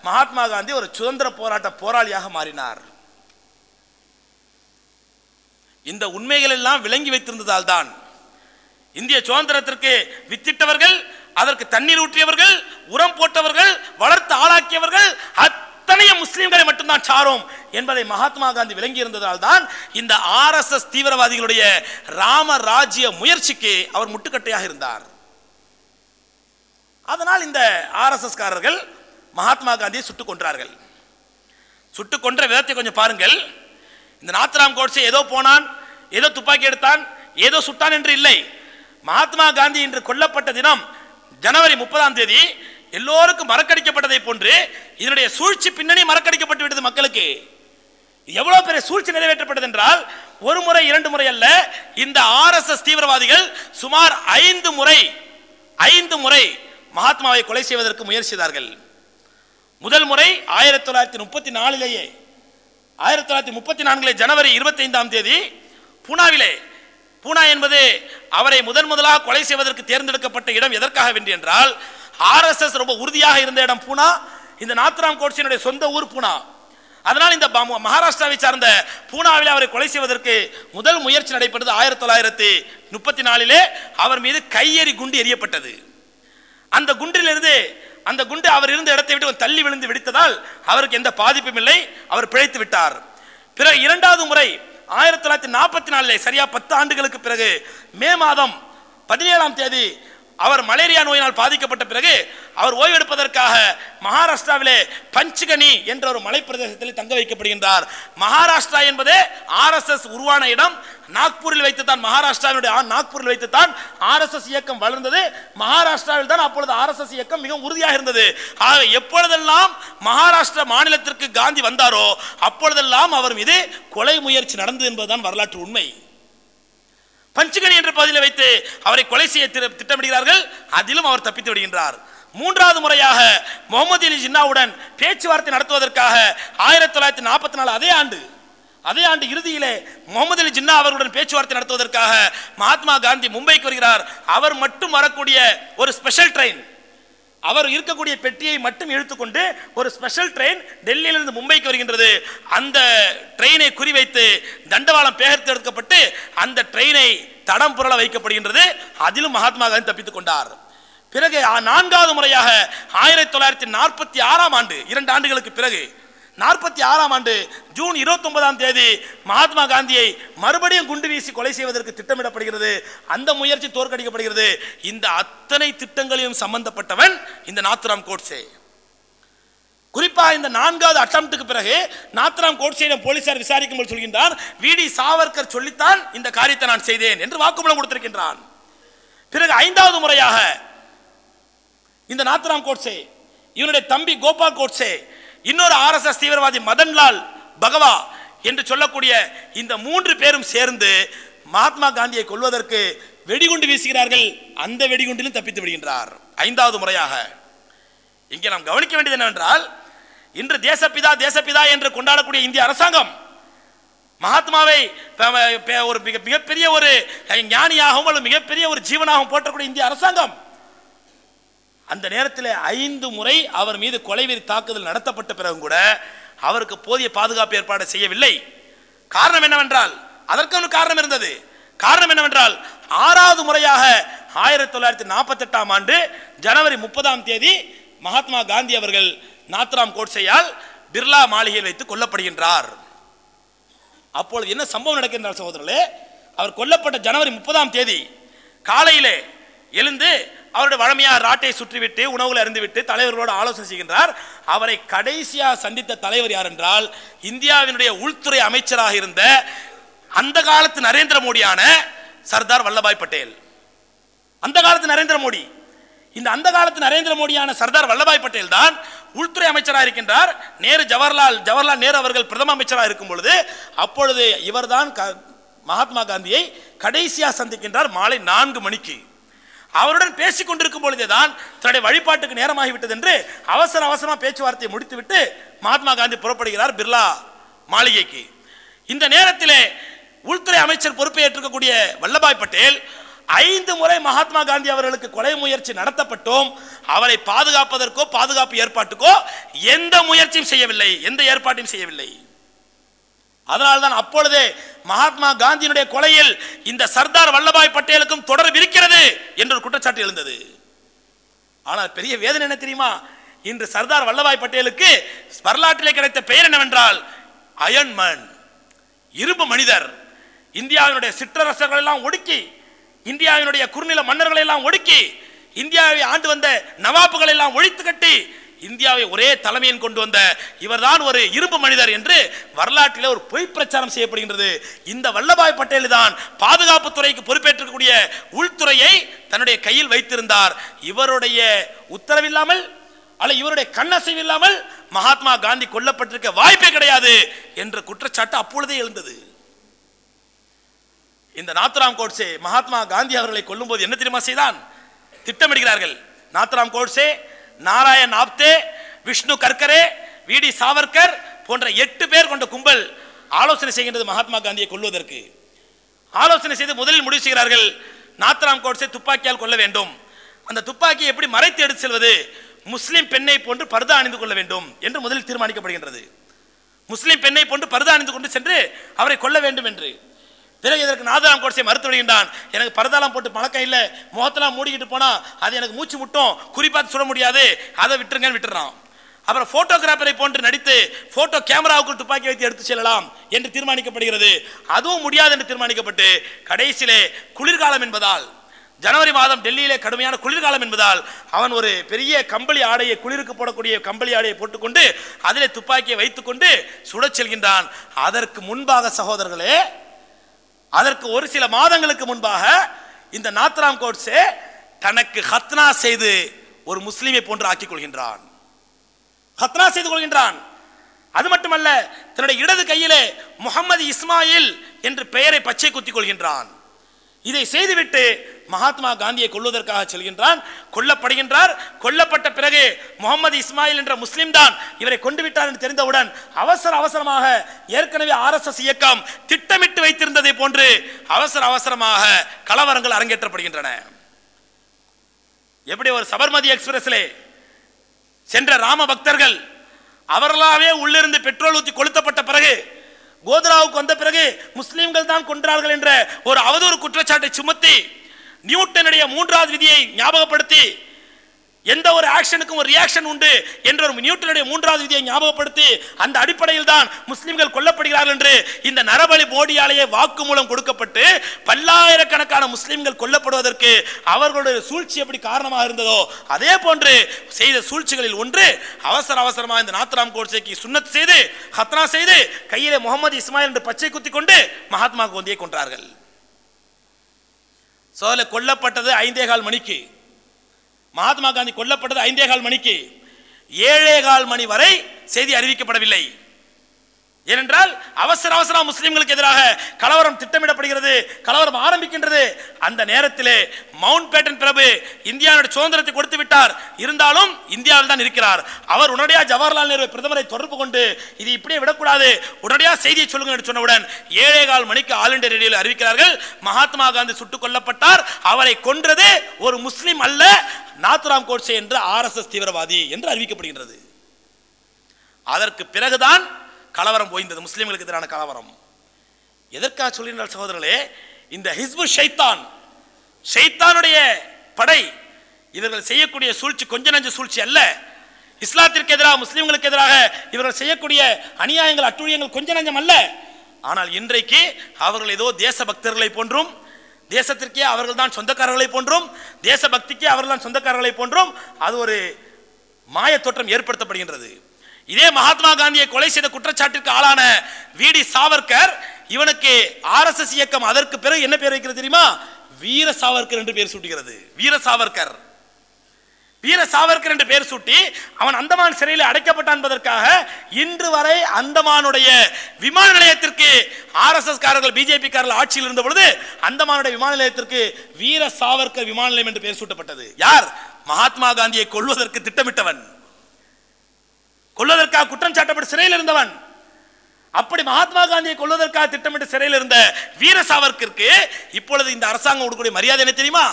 மகாத்மா காந்தி ஒரு சுதந்திர போராட்ட போராளியாக மாறினார். இந்த உண்மைகள் எல்லாம் விளங்கி வைத்திருந்ததால் தான் இந்திய சுதந்திரத்திற்கு வித்திட்டவர்கள் அதற்கு தண்ணீர் ஊற்றியவர்கள் உரம் போட்டவர்கள் வளர்த்து ஆளாக்கியவர்கள் அத்தனைய முஸ்லிம்களை மட்டும்தான் சாரும் என்பதை மகாத்மா காந்தி விளங்கி இருந்ததால் தான் இந்த ஆர்எஸ்எஸ் தீவிரவாதிகளுடைய ராம ராஜ்ய முயற்சிக்கு அவர் முட்டுக்கட்டையாக இருந்தார். அதனால் இந்த ஆர்எஸ்எஸ்காரர்கள் மகாத்மா காந்தியை சுட்டுக் கொன்றார்கள். சுட்டுக் கொன்ற விதத்தை கொஞ்சம் பாருங்கள். இந்த நாத்ராம் கோட்ஸே ஏதோ போனான் ஏதோ துப்பாக்கி எடுத்தான் ஏதோ சுட்டான் என்று இல்லை. மகாத்மா காந்தி இன்று கொல்லப்பட்ட தினம் ஜனவரி முப்பதாம் தேதி எல்லோருக்கும் மறக்கடிக்கப்பட்டதை போன்று இதனுடைய சூழ்ச்சி பின்னணி மறக்கடிக்கப்பட்டு விட்டது மக்களுக்கு. எவ்வளவு பெரிய சூழ்ச்சி நிறைவேற்றப்பட்டது என்றால் ஒரு முறை இரண்டு முறை அல்ல இந்த ஆர்எஸ்எஸ் தீவிரவாதிகள் சுமார் ஐந்து முறை ஐந்து முறை மகாத்மாவை கொலை செய்வதற்கு முயற்சி செய்தார்கள் முதல் முறை ஆயிரத்தி தொள்ளாயிரத்தி முப்பத்தி நாலிலேயே ஆயிரத்தி தொள்ளாயிரத்தி முப்பத்தி நான்கிலே ஜனவரி இருபத்தி ஐந்தாம் தேதி பூனாவிலே பூனா என்பது அவரை முதன் முதலாக கொலை செய்வதற்கு தேர்ந்தெடுக்கப்பட்ட இடம் எதற்காக வென்று என்றால் ஆர்எஸ்எஸ் ரொம்ப உறுதியாக இருந்த இடம் பூனா இந்த நாத்ராம் கோட்ஸினுடைய சொந்த ஊர் பூனா. அதனால் இந்த மகாராஷ்டிராவை சார்ந்த பூனாவில் அவரை கொலை செய்வதற்கு முதல் முயற்சி நடைபெற்றது ஆயிரத்தி தொள்ளாயிரத்தி முப்பத்தி நாலிலே அவர் மீது கையெறி குண்டு எறியப்பட்டது. அந்த குண்டிலிருந்து அந்த குண்டு அவர் இருந்த இடத்தை விட்டு தள்ளி விழுந்து வெடித்ததால் அவருக்கு எந்த பாதிப்பும் இல்லை. அவர் பிழைத்து விட்டார். பிறகு இரண்டாவது முறை ஆயிரத்தி தொள்ளாயிரத்தி நாற்பத்தி நாலிலே சரியா பத்து ஆண்டுகளுக்கு பிறகு மே மாதம் பதினேழாம் தேதி அவர் மலேரியா நோயினால் பாதிக்கப்பட்ட பிறகு அவர் ஓய்வெடுப்பதற்காக மகாராஷ்டிராவிலே பஞ்சுகனி என்ற ஒரு மலை பிரதேசத்தில் தங்க வைக்கப்படுகின்றார். மகாராஷ்டிரா என்பதே ஆர்எஸ்எஸ் உருவான இடம். நாக்பூரில் வைத்துத்தான் மகாராஷ்டிராவினுடைய நாக்பூரில் நாக்பூரில் வைத்துத்தான் ஆர்எஸ்எஸ் இயக்கம் வளர்ந்தது. மகாராஷ்டிராவில் தான் அப்பொழுது ஆர்எஸ்எஸ் இயக்கம் மிகவும் உறுதியாக இருந்தது. ஆக எப்பொழுதெல்லாம் மகாராஷ்டிரா மாநிலத்திற்கு காந்தி வந்தாரோ அப்பொழுதெல்லாம் அவர் மீது கொலை முயற்சி நடந்தது என்பதுதான் வரலாற்று உண்மை. பஞ்சுகனி என்ற பகுதியில் வைத்து அவரை கொலை செய்ய திட்டமிடுகிறார்கள். அதிலும் அவர் தப்பித்து விடுகின்றார். மூன்றாவது முறையாக முகமது அலி ஜின்னாவுடன் பேச்சுவார்த்தை நடத்துவதற்காக ஆயிரத்தி தொள்ளாயிரத்தி நாற்பத்தி நாலு அதே ஆண்டு அதே ஆண்டு இறுதியிலே முகமது அலி ஜின்னா அவர்களுடன் பேச்சுவார்த்தை நடத்துவதற்காக மகாத்மா காந்தி மும்பைக்கு வருகிறார். அவர் மட்டும் வரக்கூடிய ஒரு ஸ்பெஷல் ட்ரெயின். அவர் இருக்கக்கூடிய பெட்டியை மட்டும் இழுத்துக்கொண்டு ஒரு ஸ்பெஷல் ட்ரெயின் டெல்லியிலிருந்து மும்பைக்கு வருகின்றது. அந்த ட்ரெயினை குறிவைத்து தண்டவாளம் பெயர்த்தெடுக்கப்பட்டு அந்த ட்ரெயினை தடம் புரள வைக்கப்படுகின்றது. அதிலும் மகாத்மா காந்தி தப்பித்துக் கொண்டார். பிறகு நான்காவது முறையாக ஆயிரத்தி தொள்ளாயிரத்தி நாற்பத்தி ஆறாம் ஆண்டு இரண்டு ஆண்டுகளுக்கு பிறகு நாற்பத்தி ஆறாம் ஆண்டு ஜூன் இருபத்தி ஒன்பதாம் தேதி மகாத்மா காந்தியை மறுபடியும் குண்டு வீசி கொலை செய்வதற்கு திட்டமிடப்படுகிறது. அந்த முயற்சி தோற்கடிக்கப்படுகிறது. இந்த அத்தனை திட்டங்களையும் சம்பந்தப்பட்டவன் இந்த நாத்துராம் கோட்ஸே. குறிப்பாக இந்த நான்காவது அட்டம்ட்டுக்கு பிறகு நாத்ராம் கோட்சேயிடம் போலீசார் விசாரிக்கும் போது சொல்கின்றார் விடி சாவர்கர் சொல்லித்தான் இந்த காரியத்தை நான் செய்தேன் என்று வாக்குமூலம் கொடுத்திருக்கின்றான். பிறகு ஐந்தாவது முறையாக இந்த நாத்ராம் கோட்ஸே இவனுடைய தம்பி கோபால் கோட்ஸே இன்னொரு ஆர்எஸ்எஸ் தீவிரவாதி மதன்லால் பகவா என்று சொல்லக்கூடிய இந்த மூன்று பேரும் சேர்ந்து மகாத்மா காந்தியை கொல்வதற்கு வெடிகுண்டு வீசுகிறார்கள். அந்த வெடிகுண்டிலும் தப்பித்து விடுகின்றார். ஐந்தாவது முறையாக இங்கே நாம் கவனிக்க வேண்டியது என்னவென்றால் இன்று தேசப்பிதா தேசப்பிதா என்று கொண்டாடக்கூடிய இந்திய அரசாங்கம் மகாத்மாவை ஒரு மிக மிகப்பெரிய ஒரு ஞானியாகவும் அல்லது மிகப்பெரிய ஒரு ஜீவனாகவும் போற்றக்கூடிய இந்திய அரசாங்கம் அந்த நேரத்தில் ஐந்து முறை அவர் மீது கொலைவெறி தாக்குதல் நடத்தப்பட்ட பிறகும் கூட அவருக்கு போதிய பாதுகாப்பு ஏற்பாடு செய்யவில்லை. காரணம் என்னவென்றால் அதற்கு ஒரு காரணம் இருந்தது. காரணம் என்னவென்றால் ஆறாவது முறையாக ஆயிரத்தி தொள்ளாயிரத்தி நாற்பத்தி எட்டாம் ஆண்டு ஜனவரி முப்பதாம் தேதி மகாத்மா காந்தி அவர்கள் நாத்ராம் கோட்சையால் பிர்லா மாளிகையில் வைத்து கொல்லப்படுகின்றார். அப்பொழுது என்ன சம்பவம் நடக்கின்றார் சகோதரர்களே? அவர் கொல்லப்பட்ட ஜனவரி முப்பதாம் தேதி காலையிலே எழுந்து அவருடைய வழமையாக ராட்டை சுற்றிவிட்டு உணவுகள் அறிந்துவிட்டு தலைவர்களோடு ஆலோசனை செய்கின்றார். அவரை கடைசியாக சந்தித்த தலைவர் யார் என்றால் இந்தியாவினுடைய உள்துறை அமைச்சராக இருந்த அந்த காலத்து நரேந்திர மோடியான சர்தார் வல்லபாய் பட்டேல். அந்த காலத்து நரேந்திர மோடி. இந்த அந்த காலத்து நரேந்திர மோடியான சர்தார் வல்லபாய் பட்டேல் தான் உள்துறை அமைச்சராக இருக்கின்றார். நேரு ஜவஹர்லால் ஜவஹர்லால் நேரு அவர்கள் பிரதம அமைச்சராக இருக்கும் பொழுது அப்பொழுது இவர்தான் க- மகாத்மா காந்தியை கடைசியாக சந்திக்கின்றார் மாலை நான்கு மணிக்கு. அவருடன் பேசிக் கொண்டிருக்கும் பொழுதேதான் தன்னுடைய வழிபாட்டுக்கு நேரமாகிவிட்டது என்று அவசர அவசரமாக பேச்சுவார்த்தையை முடித்துவிட்டு மகாத்மா காந்தி புறப்படுகிறார் பிர்லா மாளிகைக்கு. இந்த நேரத்திலே உள்துறை அமைச்சர் பொறுப்பை ஏற்றுக்கக்கூடிய வல்லபாய் பட்டேல் ஐந்து முறை மகாத்மா காந்தி அவர்களுக்கு கொலை முயற்சி நடத்தப்பட்டோம். அவரை பாதுகாப்பதற்கோ பாதுகாப்பு ஏற்பாட்டுக்கோ எந்த முயற்சியும் செய்யவில்லை. எந்த ஏற்பாட்டையும் செய்யவில்லை. அதனால்தான் அப்பொழுதே மகாத்மா காந்தியினுடைய கொலையில் இந்த சர்தார் வல்லபாய் பட்டேலுக்கும் தொடர்பு இருக்கிறது என்று ஒரு குற்றச்சாட்டு எழுந்தது. ஆனால் பெரிய வேதனை என்ன தெரியுமா? இன்று சர்தார் வல்லபாய் பட்டேலுக்கு வரலாற்றிலே கிடைத்த பெயர் என்னவென்றால் அயன்மன் இரும்பு மனிதர். இந்தியாவினுடைய சிற்றரசர்கள் எல்லாம் ஒடுக்கி இந்தியாவினுடைய குறுநில மன்னர்களை எல்லாம் ஒடுக்கி இந்தியாவை ஆண்டு வந்த நவாப்புகளை எல்லாம் ஒழித்து கட்டி இந்தியாவை ஒரே தலைமையின் கொண்டு வந்த இவர்தான் ஒரு இரும்பு மனிதர் என்று வரலாற்றில் ஒரு பொய் பிரச்சாரம் செய்யப்படுகின்றது. இந்த வல்லபாய் பட்டேல் தான் பாதுகாப்பு துறைக்கு பொறுப்பேற்றக்கூடிய உள்துறையை தன்னுடைய கையில் வைத்திருந்தார். இவருடைய உத்தரவில்லாமல் அல்ல இவருடைய கண்ணசைவு இல்லாமல் மகாத்மா காந்தி கொல்லப்பட்டிருக்க வாய்ப்பே கிடையாது என்ற குற்றச்சாட்டு அப்பொழுதே எழுந்தது. இந்த நாத்ராம் கோட்ஸே மகாத்மா காந்தி அவர்களை கொல்லும்போது என்ன தெரியுமா செய்தான்? திட்டமிடுகிறார்கள். நாத்ராம் கோட்ஸே நாராயண் ஆப்தே விஷ்ணு கர்கரே விடி சாவர்கர் போன்ற எட்டு பேர் கொண்ட கும்பல் ஆலோசனை செய்கின்றது மகாத்மா காந்தியை கொள்வதற்கு ஆலோசனை செய்து முதலில் முடிவு செய்கிறார்கள் நாத்ராம் கோட்ஸை துப்பாக்கியால் கொள்ள வேண்டும். அந்த துப்பாக்கியை எப்படி மறைத்து எடுத்து செல்வது? முஸ்லிம் பெண்ணை போன்று பர்தா அணிந்து கொள்ள வேண்டும் என்று முதலில் தீர்மானிக்கப்படுகின்றது. முஸ்லிம் பெண்ணை போன்று பர்தா அணிந்து கொண்டு சென்று அவரை கொல்ல வேண்டும் என்று. பிறகு இதற்கு நாதராம் கோட்ஸை மறுத்து விடுகின்றான். எனக்கு பரதாலாம் போட்டு பழக்கம் இல்லை. முகத்தெல்லாம் மூடிக்கிட்டு போனால் அது எனக்கு மூச்சு முட்டும். குறிப்பாக சுட முடியாது. அதை விட்டுருங்கன்னு விட்டுறான். அப்புறம் போட்டோகிராஃபரை போன்று நடித்து போட்டோ கேமராவுக்குள் துப்பாக்கி வைத்து எடுத்து செல்லலாம் என்று தீர்மானிக்கப்படுகிறது. அதுவும் முடியாது என்று தீர்மானிக்கப்பட்டு கடைசியிலே குளிர்காலம் என்பதால் ஜனவரி மாதம் டெல்லியிலே கடுமையான குளிர்காலம் என்பதால் அவன் ஒரு பெரிய கம்பளி ஆடையை குளிருக்கு போடக்கூடிய கம்பளி ஆடையை போட்டுக்கொண்டு அதிலே துப்பாக்கியை வைத்துக்கொண்டு சுடச் செல்கின்றான். அதற்கு முன்பாக சகோதரர்களே அதற்கு ஒரு சில மாதங்களுக்கு முன்பாக இந்த நாத்ராம் கோட்ஸே தனக்கு ஹத்னா செய்து ஒரு முஸ்லீமை போன்று ஆக்கிக் கொள்கின்றான். ஹத்னா செய்து கொள்கின்றான். அது மட்டுமல்ல தன்னுடைய இடது கையிலே முகமது இஸ்மாயில் என்று பெயரை பச்சை குத்திக் கொள்கின்றான். இதை செய்துவிட்டு மகாத்மா காந்தியை கொள்வதற்காக செல்கின்றான் கொல்லப்படுகின்றார். கொல்லப்பட்ட பிறகு முகமது இஸ்மாயில் என்ற முஸ்லிம் தான் இவரை கொண்டு விட்டார் என்று தெரிந்தவுடன் அவசர அவசரமாக ஏற்கனவே ஆர்எஸ்எஸ் இயக்கம் திட்டமிட்டு வைத்திருந்ததை போன்று அவசர அவசரமாக கலவரங்கள் அரங்கேற்றப்படுகின்றன. எப்படி ஒரு சபர்மதி எக்ஸ்பிரஸ்லே சென்ற ராம பக்தர்கள் அவர்களாவே உள்ளிருந்து பெட்ரோல் ஊற்றி கொளுத்தப்பட்ட பிறகு கோதராவுக்கு வந்த பிறகு முஸ்லீம்கள் தான் கொன்றார்கள் என்ற ஒரு அவதூறு குற்றச்சாட்டை சுமத்தி நியூட்டனுடைய மூன்றாவது விதியை ஞாபகப்படுத்தி எந்த ஒரு ஆக்ஷனுக்கும் ஒரு ரியாக்ஷன் உண்டு என்ற ஒரு நியூட்டனுடைய மூன்றாவது விதியை ஞாபகப்படுத்தி அந்த அடிப்படையில் தான் முஸ்லிம்கள் கொல்லப்படுகிறார்கள் என்று இந்த நரபலி போடியாலேயே வாக்குமூலம் கொடுக்கப்பட்டு பல்லாயிரக்கணக்கான முஸ்லிம்கள் கொல்லப்படுவதற்கு அவர்களுடைய சூழ்ச்சி எப்படி காரணமாக இருந்ததோ அதே போன்று செய்த சூழ்ச்சிகளில் ஒன்று அவசர அவசரமாக இந்த நாத்ராம் கோட்சேக்கு சுண்ணத் செய்து ஹத்னா செய்து கையிலே முகமது இஸ்மாயில் என்று பச்சை குத்தி கொண்டு மகாத்மா காந்தியை கொன்றார்கள். சோதனை கொல்லப்பட்டது ஐந்தே கால் மணிக்கு. மகாத்மா காந்தி கொல்லப்பட்டது ஐந்தே கால் மணிக்கு. ஏழே கால் மணி வரை செய்தி அறிவிக்கப்படவில்லை. ஏனென்றால் அவசர அவசரம் முஸ்லிம்களுக்கு எதிராக கலவரம் திட்டமிடப்படுகிறது கலவரம் ஆரம்பிக்கின்றது. அந்த நேரத்திலே மவுண்ட் பேட்டன் பிரபு இந்தியாவுடைய சுதந்திரத்தை கொடுத்து விட்டார். இருந்தாலும் இந்தியாவில் தான் இருக்கிறார். அவர் உடனடியாக ஜவஹர்லால் நேரு பிரதமரை தொடர்பு கொண்டு இது இப்படியே விடக்கூடாது உடனடியாக செய்தியை சொல்லுங்க என்று சொன்னவுடன் ஏழே கால் மணிக்கு ஆல் இண்டியா ரேடியோவில் அறிவிக்கிறார்கள். மகாத்மா காந்தி சுட்டுக் கொல்லப்பட்டார். அவரை கொன்றது ஒரு முஸ்லிம் அல்ல நாத்துராம் கோட்சே என்ற ஆர்எஸ்எஸ் தீவிரவாதி என்று அறிவிக்கப்படுகின்றது. அதற்கு பிறகுதான் கலவரம் ஓய்ந்தது முஸ்லீம்களுக்கு எதிரான கலவரம். எதற்காக சொல்லினால் சகோதரர்களே இந்த ஹிஸ்பு ஷைத்தான் ஷைத்தானுடைய படை இவர்கள் செய்யக்கூடிய சூழ்ச்சி கொஞ்ச நஞ்ச சூழ்ச்சி அல்ல. இஸ்லாத்திற்கு எதிராக முஸ்லீம்களுக்கு எதிராக இவர்கள் செய்யக்கூடிய அநியாயங்கள் அட்டுழியங்கள் கொஞ்ச நஞ்சம் அல்ல. ஆனால் இன்றைக்கு அவர்கள் ஏதோ தேசபக்தர்களை போன்றும் தேசத்திற்கே அவர்கள் தான் சொந்தக்காரர்களை போன்றும் தேசபக்திக்கே அவர்கள் தான் சொந்தக்காரர்களை போன்றும் அது ஒரு மாய தோற்றம் ஏற்படுத்தப்படுகின்றது. இதே மகாத்மா காந்தியை கொலை செய்த குற்றச்சாட்டிற்கு ஆளான விடி சாவர்கர் இவனுக்கு ஆர்எஸ்எஸ் இயக்கம் அதற்கு பிறகு என்ன பேர் வைக்கிறது தெரியுமா? வீர சாவர்கர் என்று பேர் சூட்டுகிறது. வீர சாவர்கர். வீர சாவர்கர் என்று பெயர் சூட்டி அவன் அந்தமான் சிறையில் அடைக்கப்பட்டான் என்பதற்காக இன்று வரை அந்தமானுடைய விமான நிலையத்திற்கு ஆர்எஸ்எஸ் காரர்கள் பிஜேபி காரர்கள் ஆட்சியில் இருந்த பொழுது அந்தமானுடைய விமான நிலையத்திற்கு வீர சாவர்கர் விமான நிலையம் என்று பெயர் சூட்டப்பட்டது. யார்? மகாத்மா காந்தியை கொல்வதற்கு திட்டமிட்டவன். கொள்வதற்காக குற்றம் சாட்டப்பட்டு சிறையில் இருந்தவன். அப்படி மகாத்மா காந்தியை கொள்வதற்காக திட்டமிட்டு சிறையில் இருந்த வீர சாவர்க்கிற்கு இப்பொழுது இந்த அரசாங்கம் கொடுக்கக்கூடிய மரியாதை என்ன தெரியுமா?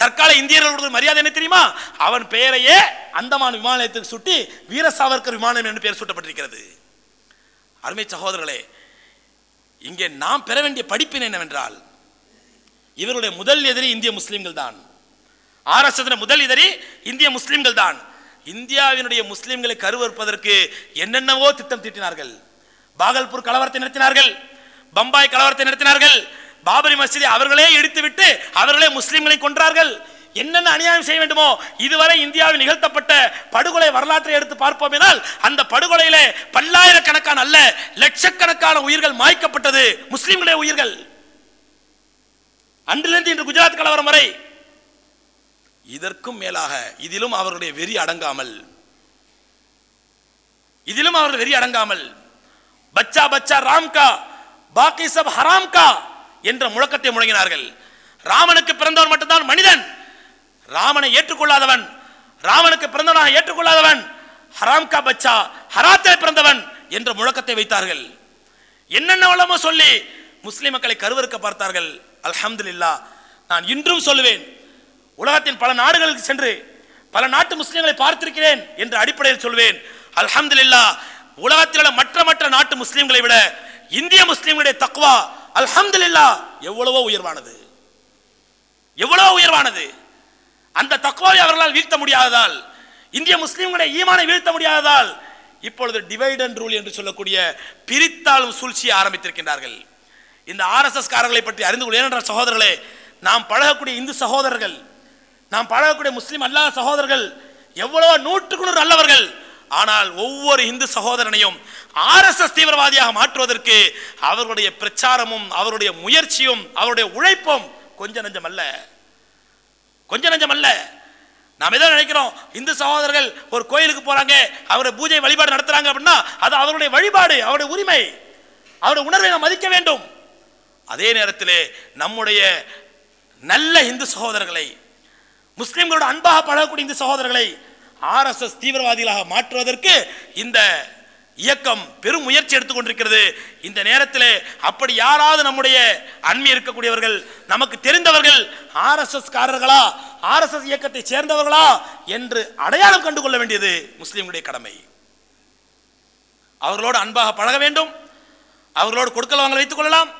தற்கால இந்தியர்கள் கொடுக்கிற மரியாதை என்ன தெரியுமா? அவன் பெயரையே அந்தமான் விமான நிலையத்துக்கு சுட்டி வீர சாவர்கர் விமானம் என்று பெயர் சூட்டப்பட்டிருக்கிறது. அருமை சகோதரர்களே இங்கே நாம் பெற வேண்டிய படிப்பின் என்னவென்றால் இவருடைய முதல் எதிரி இந்திய முஸ்லீம்கள் தான். ஆர்எஸ்எஸ் முதல் எதிரி இந்திய முஸ்லீம்கள் தான். இந்தியாவினுடைய முஸ்லிம்களை கருவறுப்பதற்கு என்னென்னவோ திட்டம் தீட்டினார்கள். பாகல்பூர் கலவரத்தை நடத்தினார்கள் பம்பாய் கலவரத்தை நடத்தினார்கள் பாபரி மசிதி அவர்களே இடித்துவிட்டு அவர்களே முஸ்லிம்களை கொன்றார்கள். என்னென்ன அநியாயம் செய்ய வேண்டுமோ இதுவரை இந்தியாவில் நிகழ்த்தப்பட்ட படுகொலை வரலாற்றை எடுத்து பார்ப்போமேனால் அந்த படுகொலையிலே பல்லாயிரக்கணக்கான அல்ல லட்சக்கணக்கான உயிர்கள் மாய்க்கப்பட்டது முஸ்லிம்களுடைய உயிர்கள். அன்றிலிருந்து இன்று குஜராத் கலவரம் வரை இதற்கும் மேலாக இதிலும் அவருடைய வெறி அடங்காமல் இதிலும் அவர்கள் வெறி அடங்காமல் பச்சா பச்சா ராம்கா பாக்கி சப் ஹராம்கா என்ற முழக்கத்தை முழங்கினார்கள். ராமனுக்கு பிறந்தவன் மட்டும்தான் மனிதன். ராமனை ஏற்றுக்கொள்ளாதவன் ராமனுக்கு பிறந்தவனாக ஏற்றுக்கொள்ளாதவன் ஹராம்கா பச்சா ஹராத்தில் பிறந்தவன் என்ற முழக்கத்தை வைத்தார்கள். என்னென்ன வளமோ சொல்லி முஸ்லிம் மக்களை கருவறுக்க பார்த்தார்கள். அல்ஹம்துலில்லாஹ் நான் இன்றும் சொல்லுவேன். உலகத்தின் பல நாடுகளுக்கு சென்று பல நாட்டு முஸ்லிம்களை பார்த்திருக்கிறேன் என்ற அடிப்படையில் சொல்வேன். அல்ஹம்துலில்லாஹ் உலகத்தில் உள்ள மற்ற மற்ற நாட்டு முஸ்லீம்களை விட இந்திய முஸ்லீம்களுடைய தக்வா அல்ஹம்துலில்லாஹ் எவ்வளவோ உயர்வானது. எவ்வளவோ உயர்வானது. அந்த தக்வாவை அவர்களால் வீழ்த்த முடியாததால் இந்திய முஸ்லீம்களுடைய ஈமானை வீழ்த்த முடியாததால் இப்பொழுது டிவைட் அண்ட் ரூல் என்று சொல்லக்கூடிய பிரித்தாளும் சூழ்ச்சியை ஆரம்பித்திருக்கின்றார்கள். இந்த ஆர்எஸ்எஸ் காரர்களை பற்றி அறிந்து கொள்ள ஏனென்றால் சகோதரர்களே நாம் பழகக்கூடிய இந்து சகோதரர்கள் நாம் பழகக்கூடிய முஸ்லீம் அல்லாத சகோதரர்கள் எவ்வளோ நூற்றுக்கு நூறு நல்லவர்கள் ஆனால் ஒவ்வொரு இந்து சகோதரனையும் ஆர்எஸ்எஸ் தீவிரவாதியாக மாற்றுவதற்கு அவர்களுடைய பிரச்சாரமும் அவருடைய முயற்சியும் அவருடைய உழைப்பும் கொஞ்ச நஞ்சம் அல்ல. கொஞ்ச நஞ்சம் அல்ல. நாம் எதோ நினைக்கிறோம் இந்து சகோதரர்கள் ஒரு கோயிலுக்கு போறாங்க அவருடைய பூஜை வழிபாடு நடத்துறாங்க அப்படின்னா அது அவருடைய வழிபாடு அவருடைய உரிமை. அவருடைய உணர்வை நாம் மதிக்க வேண்டும். அதே நேரத்தில் நம்முடைய நல்ல இந்து சகோதரர்களை முஸ்லிம்களோட அன்பாக பழகக்கூடிய இந்த சகோதரர்களை ஆர்எஸ்எஸ் தீவிரவாதிகளாக மாற்றுவதற்கு இந்த இயக்கம் பெரும் முயற்சி எடுத்துக்கொண்டிருக்கிறது. இந்த நேரத்தில் அப்படி யாராவது நம்முடைய அண்மை இருக்கக்கூடியவர்கள் நமக்கு தெரிந்தவர்கள் ஆர்எஸ்எஸ் காரர்களா ஆர்எஸ்எஸ் இயக்கத்தை சேர்ந்தவர்களா என்று அடையாளம் கண்டுகொள்ள வேண்டியது முஸ்லிம்களுடைய கடமை. அவர்களோடு அன்பாக பழக வேண்டும். அவர்களோடு கொடுக்கல் வாங்கல் வைத்துக் கொள்ளலாம்.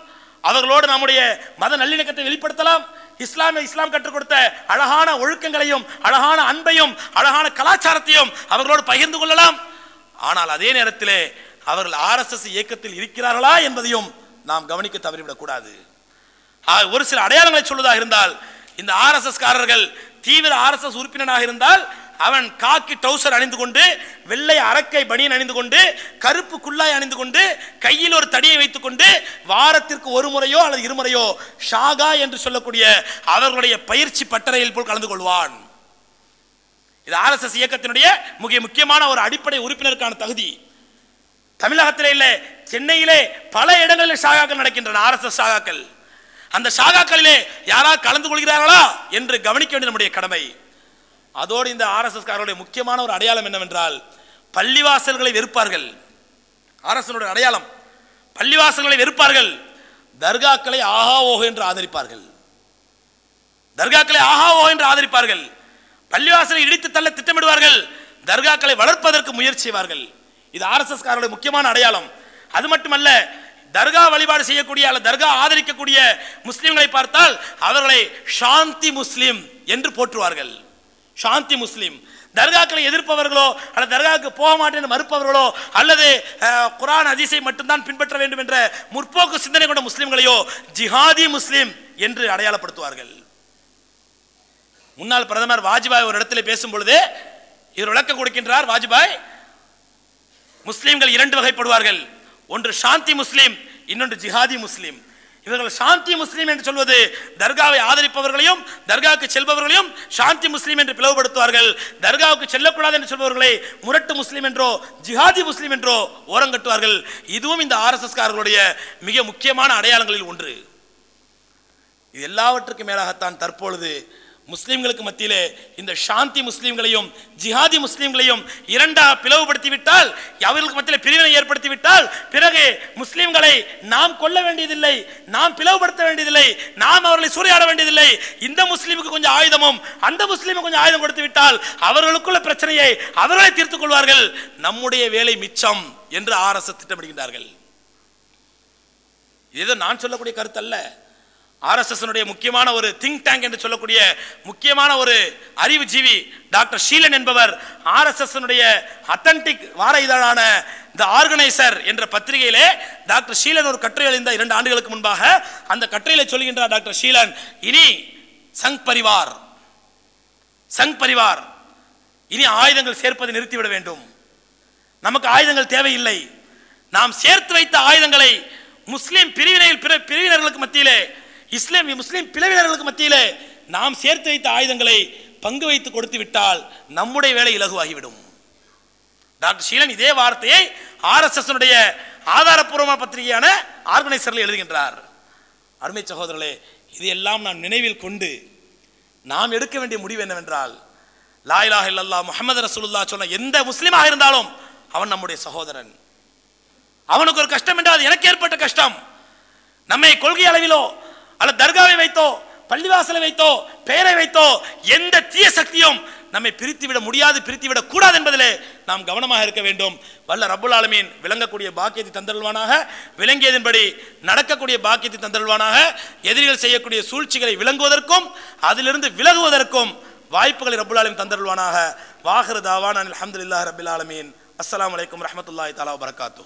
அவர்களோடு நம்முடைய மத நல்லிணக்கத்தை வெளிப்படுத்தலாம். இஸ்லாமிய இஸ்லாம் கற்றுக் கொடுத்த அழகான ஒழுக்கங்களையும் அழகான அன்பையும் அழகான கலாச்சாரத்தையும் அவர்களோடு பகிர்ந்து கொள்ளலாம். ஆனால் அதே நேரத்திலே அவர்கள் ஆர்எஸ்எஸ் இயக்கத்தில் இருக்கிறார்களா என்பதையும் நாம் கவனிக்க தவறிவிடக்கூடாது. ஒரு சில அடையாளங்களை சொல்வதாக இருந்தால் இந்த ஆர்எஸ்எஸ் காரர்கள் தீவிர ஆர்எஸ்எஸ் உறுப்பினராக இருந்தால் அவன் காக்கி டவுசர் அணிந்து கொண்டு வெள்ளை அரக்கை பனியன் அணிந்து கொண்டு கருப்பு குள்ளாய் அணிந்து கொண்டு கையில் ஒரு தடியை வைத்துக் கொண்டு வாரத்திற்கு ஒரு முறையோ அல்லது இருமுறையோ ஷாகா என்று சொல்லக்கூடிய அவர்களுடைய பயிற்சி பட்டறையில் போல் கலந்து கொள்வான். இது ஆர்எஸ்எஸ் இயக்கத்தினுடைய மிக முக்கியமான ஒரு அடிப்படை உறுப்பினருக்கான தகுதி. தமிழகத்திலே இல்லை சென்னையிலே பல இடங்களில் ஷாகாக்கள் நடக்கின்றன ஆர்எஸ்எஸ் ஷாகாக்கள். அந்த ஷாகாக்களிலே யாராவது கலந்து கொள்கிறார்களா என்று கவனிக்க வேண்டிய நம்முடைய கடமை. அதோடு இந்த ஆர்எஸ்எஸ்காரருடைய முக்கியமான ஒரு அடையாளம் என்னவென்றால் பள்ளிவாசல்களை வெறுப்பார்கள். ஆர்எஸ்எஸ் அடையாளம் பள்ளிவாசல்களை வெறுப்பார்கள். தர்காக்களை ஆஹா ஓஹோ என்று ஆதரிப்பார்கள். தர்காக்களை ஆஹா ஓஹோ என்று ஆதரிப்பார்கள். பள்ளிவாசலை இடித்து தள்ள திட்டமிடுவார்கள். தர்காக்களை வளர்ப்பதற்கு முயற்சி செய்வார்கள். இது ஆர்எஸ்எஸ்காரருடைய முக்கியமான அடையாளம். அது மட்டுமல்ல தர்கா வழிபாடு செய்யக்கூடிய அல்ல தர்கா ஆதரிக்கக்கூடிய முஸ்லிம்களை பார்த்தால் அவர்களை சாந்தி முஸ்லிம் என்று போற்றுவார்கள். சாந்தி முஸ்லிம். தர்காக்களை எதிர்ப்பவர்களோ அல்லது தர்காவுக்கு போக மாட்டேன் மறுப்பவர்களோ அல்லது குரான் அதிசை மட்டும்தான் பின்பற்ற வேண்டும் என்ற முற்போக்கு சிந்தனை கொண்ட முஸ்லிம்களையோ ஜிஹாதி முஸ்லீம் என்று அடையாளப்படுத்துவார்கள். முன்னாள் பிரதமர் வாஜ்பாய் ஒரு இடத்துல பேசும் பொழுது இவர் விளக்கம் கொடுக்கின்றார் வாஜ்பாய் முஸ்லீம்கள் இரண்டு வகைப்படுவார்கள். ஒன்று சாந்தி முஸ்லீம் இன்னொன்று ஜிஹாதி முஸ்லீம். இவர்கள் சாந்தி முஸ்லீம் என்று சொல்வது தர்காவை ஆதரிப்பவர்களையும் தர்காவுக்கு செல்பவர்களையும் சாந்தி முஸ்லீம் என்று பிளவுபடுத்துவார்கள். தர்காவுக்கு செல்லக்கூடாது என்று சொல்பவர்களை முரட்டு முஸ்லீம் என்றோ ஜிஹாதி முஸ்லீம் என்றோ ஓரங்கட்டுவார்கள் இதுவும் இந்த ஆர்எஸ்எஸ்காரர்களுடைய மிக முக்கியமான அடையாளங்களில் ஒன்று. இது எல்லாவற்றுக்கும் மேலாகத்தான் தற்பொழுது முஸ்லீம்களுக்கு மத்தியிலே இந்த சாந்தி முஸ்லீம்களையும் ஜிஹாதி முஸ்லீம்களையும் இரண்டா பிளவுபடுத்தி விட்டால் அவர்களுக்கு மத்தியிலே பிரிவினை ஏற்படுத்தி விட்டால் பிறகு முஸ்லீம்களை நாம் கொல்ல வேண்டியதில்லை நாம் பிளவுபடுத்த வேண்டியதில்லை நாம் அவர்களை சூறையாட வேண்டியதில்லை. இந்த முஸ்லீமுக்கு கொஞ்சம் ஆயுதமும் அந்த முஸ்லீமுக்கு கொஞ்சம் ஆயுதம் கொடுத்து விட்டால் அவர்களுக்குள்ள பிரச்சனையை அவர்களே தீர்த்துக் கொள்வார்கள். நம்முடைய வேலை மிச்சம் என்று ஆர்எஸ் திட்டமிடுகின்றார்கள். இதுதான் நான் சொல்லக்கூடிய கருத்து அல்ல ஆர்எஸ்எஸ்னுடைய முக்கியமான ஒரு திங்க் டேங்க் என்று சொல்லக்கூடிய முக்கியமான ஒரு அறிவுஜீவி டாக்டர் ஷீலன் என்பவர் ஆர்எஸ்எஸ்னுடைய அத்தன்டிக் வார இதழான த ஆர்கனைசர் என்ற பத்திரிகையிலே டாக்டர் ஷீலன் ஒரு கட்டுரை எழுந்த இரண்டு ஆண்டுகளுக்கு முன்பாக. அந்த கட்டுரையில சொல்கின்றார் டாக்டர் ஷீலன் இனி சங் பரிவார் சங் பரிவார் இனி ஆயுதங்கள் சேர்ப்பதை நிறுத்திவிட வேண்டும். நமக்கு ஆயுதங்கள் தேவையில்லை. நாம் சேர்த்து வைத்த ஆயுதங்களை முஸ்லிம் பிரிவினையில் பிற பிரிவினர்களுக்கு மத்தியிலே இஸ்லாம் முஸ்லீம் பிளவினர்களுக்கு மத்தியிலே நாம் சேர்த்து வைத்த ஆயுதங்களை பங்கு வைத்து கொடுத்து விட்டால் நம்முடைய வேலை இலகுவாகிவிடும். டாக்டர் ஷீலன் இதே வார்த்தையை ஆர்எஸ்எஸ் ஆதாரப்பூர்வ பத்திரிகையான ஆர்கனைசரில் எழுதுகின்றார். அருமை சகோதரர்களே இது எல்லாம் நாம் நினைவில் கொண்டு நாம் எடுக்க வேண்டிய முடிவு என்னவென்றால் லா இல்லல்லா முகமது ரசூலுல்லா சொன்ன எந்த முஸ்லீமாக இருந்தாலும் அவன் நம்முடைய சகோதரன். அவனுக்கு ஒரு கஷ்டம் என்றால் அது எனக்கு ஏற்பட்ட கஷ்டம். நம்மை கொள்கை அளவிலோ அல்ல தர்காவை வைத்தோ பள்ளிவாசலை வைத்தோ பெயரை வைத்தோ எந்த தீய சக்தியும் நம்மை பிரித்துவிட முடியாது பிரித்துவிடக் கூடாது என்பதிலே நாம் கவனமாக இருக்க வேண்டும். வல்ல ரபுல் ஆலமீன் விளங்கக்கூடிய பாக்கியத்தை தந்தருள்வானாக. விளங்கியதன்படி நடக்கக்கூடிய பாக்கியத்தை தந்தருள்வானாக. எதிரிகள் செய்யக்கூடிய சூழ்ச்சிகளை விளங்குவதற்கும் அதிலிருந்து விலகுவதற்கும் வாய்ப்புகளை ரபுல் ஆலமின் தந்தருள்வானாக. வாஹிரு தாவான் அலமதுல்லா ரபுல் ஆலமீன். அஸ்லாம் வலைக்கம் ரஹமத்துல்லாய் தலா வரகாத்தூ